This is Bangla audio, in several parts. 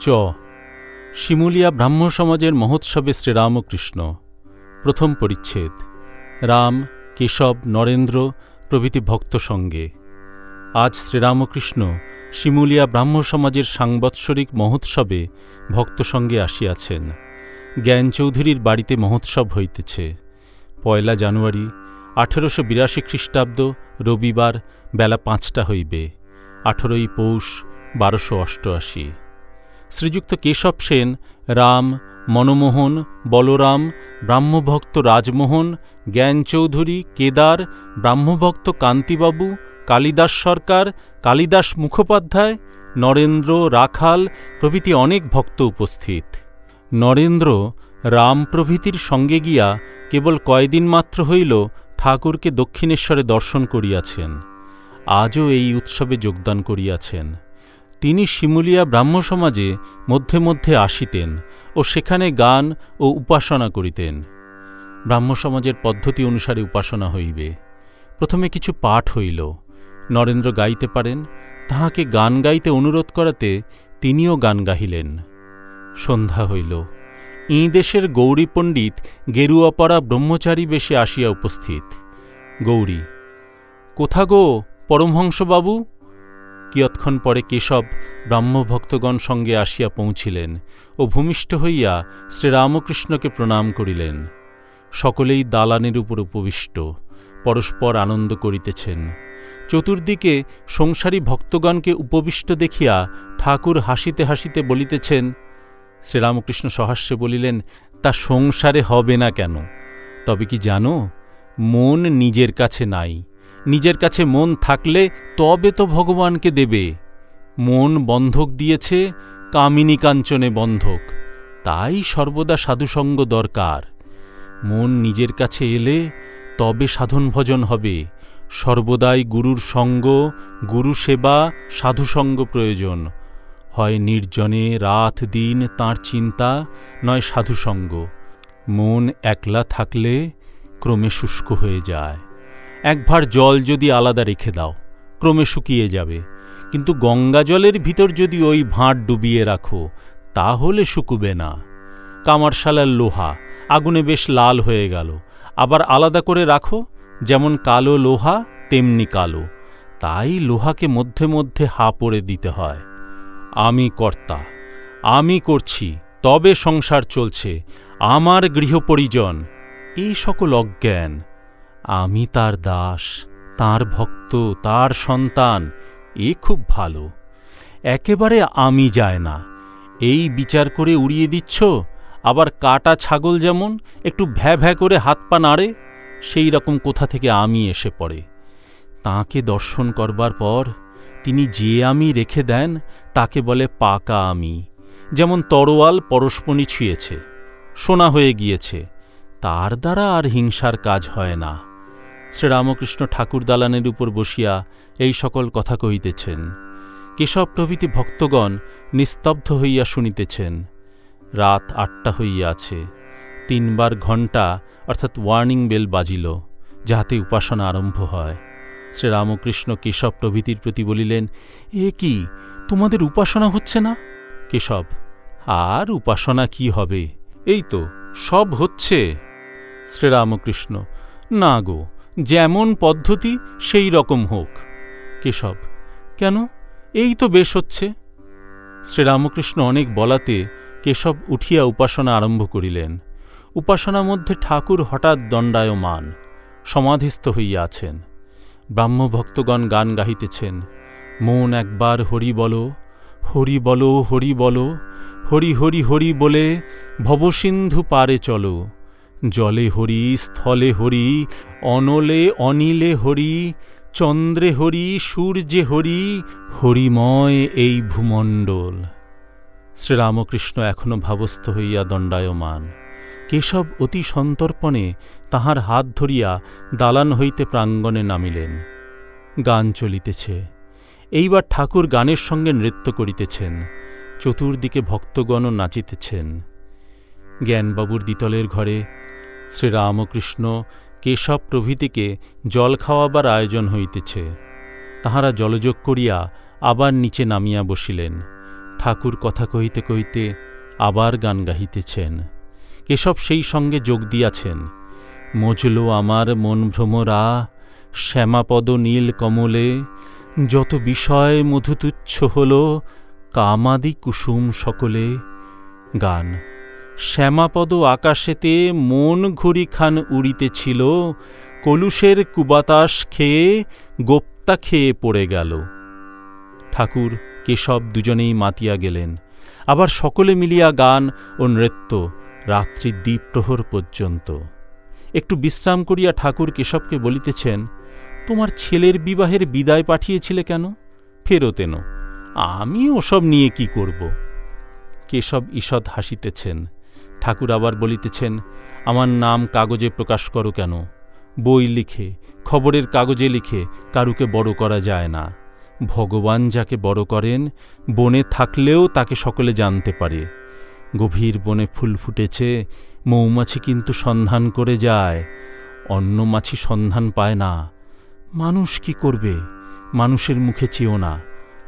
চ। শিমুলিয়া ব্রাহ্ম সমাজের মহোৎসবে শ্রীরামকৃষ্ণ। প্রথম পরিচ্ছেদ। রাম, কেশব, নরেন্দ্র প্রভৃতি ভক্ত সঙ্গে। আজ শ্রীরামকৃষ্ণ শিমুলিয়া ব্রাহ্ম সমাজের সাংবৎসরিক মহোৎসবে ভক্ত সঙ্গে আসিয়াছেন। জ্ঞান চৌধুরীর বাড়িতে মহোৎসব হইতেছে। পয়লা জানুয়ারি, আঠেরোশো বিরাশি খ্রিস্টাব্দ রবিবার বেলা পাঁচটা হইবে। আঠেরোই পৌষ, বারোশো অষ্টআশি। শ্রীযুক্ত কেশব সেন, রাম, মনমোহন, বলরাম, ব্রাহ্মভক্ত রাজমোহন জ্ঞান চৌধুরী কেদার, ব্রাহ্মভক্ত কান্তিবাবু, কালিদাস সরকার, কালিদাস মুখোপাধ্যায়, নরেন্দ্র রাখাল প্রভৃতি অনেক ভক্ত উপস্থিত। নরেন্দ্র রাম প্রভৃতির সঙ্গে গিয়া কেবল কয়দিন মাত্র হইল ঠাকুরকে দক্ষিণেশ্বরে দর্শন করিয়াছেন। আজও এই উৎসবে যোগদান করিয়াছেন। তিনি শিমুলিয়া ব্রাহ্ম সমাজে মধ্যে মধ্যে আসিতেন ও সেখানে গান ও উপাসনা করিতেন। ব্রাহ্ম সমাজের পদ্ধতি অনুসারে উপাসনা হইবে। প্রথমে কিছু পাঠ হইল। নরেন্দ্র গাইতে পারেন, তাহাকে গান গাইতে অনুরোধ করাতে তিনিও গান গাহিলেন। সন্ধ্যা হইল। ই দেশের গৌরী পণ্ডিত গেরুয়াপাড়া ব্রহ্মচারী বেশে আসিয়া উপস্থিত। গৌরী, কোথা গো পরমহংসবাবু? কিয়ৎক্ষণ পরে কেশব ব্রাহ্মভক্তগণ সঙ্গে আসিয়া পৌঁছিলেন ও ভূমিষ্ঠ হইয়া শ্রীরামকৃষ্ণকে প্রণাম করিলেন। সকলেই দালানের উপর উপবিষ্ট, পরস্পর আনন্দ করিতেছেন। চতুর্দিকে সংসারী ভক্তগণকে উপবিষ্ট দেখিয়া ঠাকুর হাসিতে হাসিতে বলিতেছেন, শ্রীরামকৃষ্ণ সহাস্যে বলিলেন, তা সংসারে হবে না কেন? তবে কি জানো, মন নিজের কাছে নাই। নিজের কাছে মন থাকলে তবে তো ভগবানকে দেবে। মন বন্ধক দিয়েছে, কামিনী কাঞ্চনে বন্ধক। তাই সর্বদা সাধুসঙ্গ দরকার। মন নিজের কাছে এলে তবে সাধন ভজন হবে। সর্বদাই গুরুর সঙ্গ, গুরু সেবা, সাধুসঙ্গ প্রয়োজন। হয় নির্জনে রাত দিন তাঁর চিন্তা, নয় সাধুসঙ্গ। মন একলা থাকলে ক্রমে শুষ্ক হয়ে যায়। একভার জল যদি আলাদা রেখে দাও, ক্রমে শুকিয়ে যাবে। কিন্তু গঙ্গা জলের ভিতর যদি ওই ভাঁড় ডুবিয়ে রাখো, তাহলে শুকুবে না। কামারশালার লোহা আগুনে বেশ লাল হয়ে গেল। আবার আলাদা করে রাখো, যেমন কালো লোহা, তেমনি কালো। তাই লোহাকে মধ্যে মধ্যে হা পড়ে দিতে হয়। আমি কর্তা, আমি করছি, তবে সংসার চলছে। আমার গৃহপরিজন, এই সকল অজ্ঞান আমি তার দাস, তার ভক্ত, তার সন্তান, এ খুব ভালো। একেবারে আমি যায় না। এই বিচার করে উড়িয়ে দিচ্ছ? আবার কাটা ছাগল যেমন, একটু ভ্যা ভ্যা করে হাত পা নাড়ে? সেই রকম কোথা থেকে আমি এসে পড়ে? তাঁকে দর্শন করবার পর তিনি যে আমি রেখে দেন, তাকে বলে পাকা আমি। যেমন তরোয়াল পরশমণি ছুঁয়েছে, সোনা হয়ে গিয়েছে। তার দ্বারা আর হিংসার কাজ হয় না। শ্রীরামকৃষ্ণ ঠাকুর দালানের উপর বসিয়া এই সকল কথা কহিতেছেন। কেশব প্রভৃতি ভক্তগণ নিস্তব্ধ হইয়া শুনিতেছেন। রাত আটটা হইয়া আছে। তিনবার ঘণ্টা, অর্থাৎ ওয়ার্নিং বেল বাজিল, যাহাতে উপাসনা আরম্ভ হয়। শ্রীরামকৃষ্ণ কেশব প্রভৃতির প্রতি বলিলেন, এ কি, তোমাদের উপাসনা হচ্ছে না? কেশব, আর উপাসনা কি হবে? এই তো, সব হচ্ছে। শ্রীরামকৃষ্ণ, না গো যেমন পদ্ধতি, সেই রকম হোক। কেশব, কেন? এই তো বেশ হচ্ছে। শ্রীরামকৃষ্ণ অনেক বলাতে কেশব উঠিয়া উপাসনা আরম্ভ করিলেন। উপাসনা মধ্যে ঠাকুর হঠাৎ দণ্ডায়মান, সমাধিস্থ হইয়া আছেন। ব্রাহ্মভক্তগণ গান গাহিতেছেন, মন একবার হরি বল হরি বল হরি বল, হরি হরি হরি বলে ভবসিন্ধু পারে চলো। জলে হরি, স্থলে হরি, অনলে অনিলে হরি, চন্দ্রে হরি, সূর্যে হরি, হরিময় এই ভূমণ্ডল। শ্রীরামকৃষ্ণ এখনও ভাবস্থ হইয়া দণ্ডায়মান। কেশব অতি সন্তর্পণে তাহার হাত ধরিয়া দালান হইতে প্রাঙ্গণে নামিলেন। গান চলিতেছে। এইবার ঠাকুর গানের সঙ্গে নৃত্য করিতেছেন। চতুর্দিকে ভক্তগণও নাচিতেছেন। জ্ঞানবাবুর দ্বিতলের ঘরে শ্রীরামকৃষ্ণ কেশব প্রভৃতিকে জল খাওয়াবার আয়োজন হইতেছে। তাহারা জলযোগ করিয়া আবার নিচে নামিয়া বসিলেন। ঠাকুর কথা কহিতে কহিতে আবার গান গাহিতেছেন। কেশব সেই সঙ্গে যোগ দিয়াছেন। মজল আমার মন ভ্রমরা, শ্যামাপদ নীল কমলে, যত বিষয় মধুতুচ্ছ হল, কামাদি কুসুম সকলে। গান শ্যামাপদ আকাশেতে মন ঘড়িখান উড়িতেছিল, কলুষের কুবাতাস খেয়ে গোপ্তা খেয়ে পড়ে গেল। ঠাকুর কেশব দুজনেই মাতিয়া গেলেন। আবার সকলে মিলিয়া গান ও নৃত্য রাত্রি দ্বীপ্রহর পর্যন্ত। একটু বিশ্রাম করিয়া ঠাকুর কেশবকে বলিতেছেন, তোমার ছেলের বিবাহের বিদায় পাঠিয়েছিলে কেন? ফেরতেন আমি ওসব নিয়ে কি করব? কেশব ঈষৎ হাসিতেছেন ঠাকুর আবার বলিতেছেন, আমার নাম কাগজে প্রকাশ করো কেন? বই লিখে, খবরের কাগজে লিখে কারুকে বড় করা যায় না। ভগবান যাকে বড় করেন, বনে থাকলেও তাকে সকলে জানতে পারে। গভীর বনে ফুল ফুটেছে, মৌমাছি কিন্তু সন্ধান করে যায়। অন্য মাছি সন্ধান পায় না। মানুষ কি করবে? মানুষের মুখে চেয়েও না।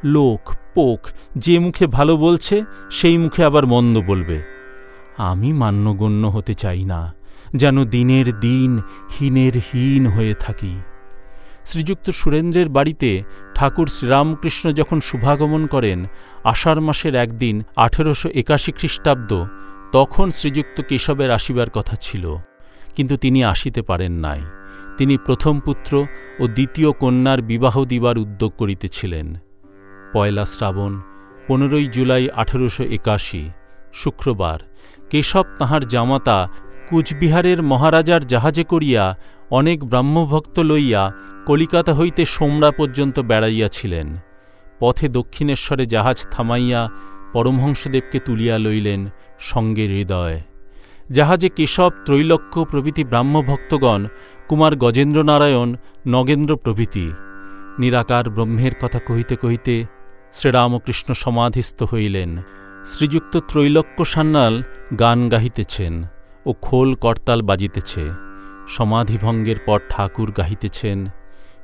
লোক, পোক, যে মুখে ভালো বলছে, সেই মুখে আবার মন্দ বলবে। আমি মান্যগণ্য হতে চাই না, যেন দিনের দিন হীনের হীন হয়ে থাকি। শ্রীযুক্ত সুরেন্দ্রের বাড়িতে ঠাকুর শ্রীরামকৃষ্ণ যখন শুভাগমন করেন, আষাঢ় মাসের একদিন আঠেরোশো একাশি খ্রিস্টাব্দ, তখন শ্রীযুক্ত কেশবের আসিবার কথা ছিল। কিন্তু তিনি আসিতে পারেন নাই। তিনি প্রথম পুত্র ও দ্বিতীয় কন্যার বিবাহ দিবার উদ্যোগ করিতেছিলেন। পয়লা শ্রাবণ, পনেরোই জুলাই আঠেরোশো একাশি, শুক্রবার কেশব তাহার জামাতা কুচবিহারের মহারাজার জাহাজে করিয়া অনেক ব্রাহ্মভক্ত লইয়া কলিকাতা হইতে সোমরা পর্যন্ত বেড়াইয়াছিলেন। পথে দক্ষিণেশ্বরে জাহাজ থামাইয়া পরমহংসদেবকে তুলিয়া লইলেন সঙ্গে হৃদয়। জাহাজে কেশব ত্রৈলক্য প্রভৃতি ব্রাহ্মভক্তগণ, কুমার গজেন্দ্রনারায়ণ, নগেন্দ্র প্রভৃতি। নিরাকার ব্রহ্মের কথা কহিতে কহিতে শ্রীরামকৃষ্ণ সমাধিস্থ হইলেন। শ্রীযুক্ত ত্রৈলক্য সান্যাল গান গাহিতেছেন ও খোল করতাল বাজিতেছে। সমাধিভঙ্গের পর ঠাকুর গাহিতেছেন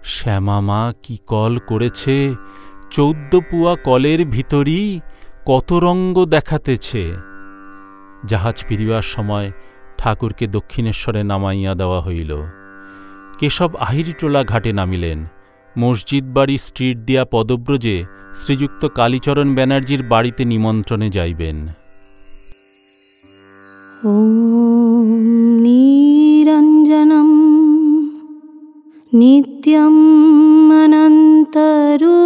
শ্যামামা কি কল করেছে? চৌদ্দ পুয়া কলের ভিতরই কত রঙ্গ দেখাতেছে? জাহাজ ফিরিবার সময় ঠাকুরকে দক্ষিণেশ্বরে নামাইয়া দেওয়া হইল। কেশব আহিরিটোলা ঘাটে নামিলেন। মসজিদ বাড়ি স্ট্রিট দিয়া পদব্রজে শ্রীযুক্ত কালীচরণ ব্যানার্জির বাড়িতে নিমন্ত্রণে যাইবেন। নিরঞ্জনম নিত্যম অনন্তরূপম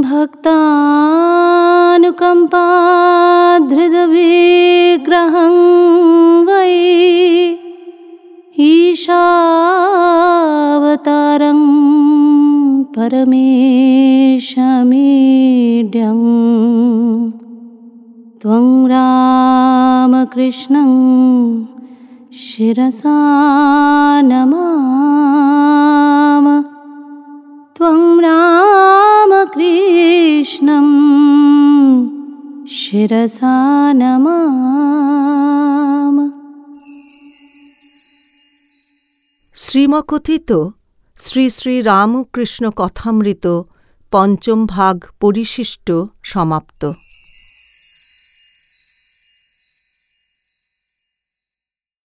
ভক্তানুকম্পা ईशावतारं परमेशमीड्यम् त्वं रामकृष्णं शिरसा नमाम त्वं रामकृष्णं शिरसा नमाम শ্রীমকথিত শ্রী শ্রী রামকৃষ্ণ কথামৃত পঞ্চম ভাগ পরিশিষ্ট সমাপ্ত।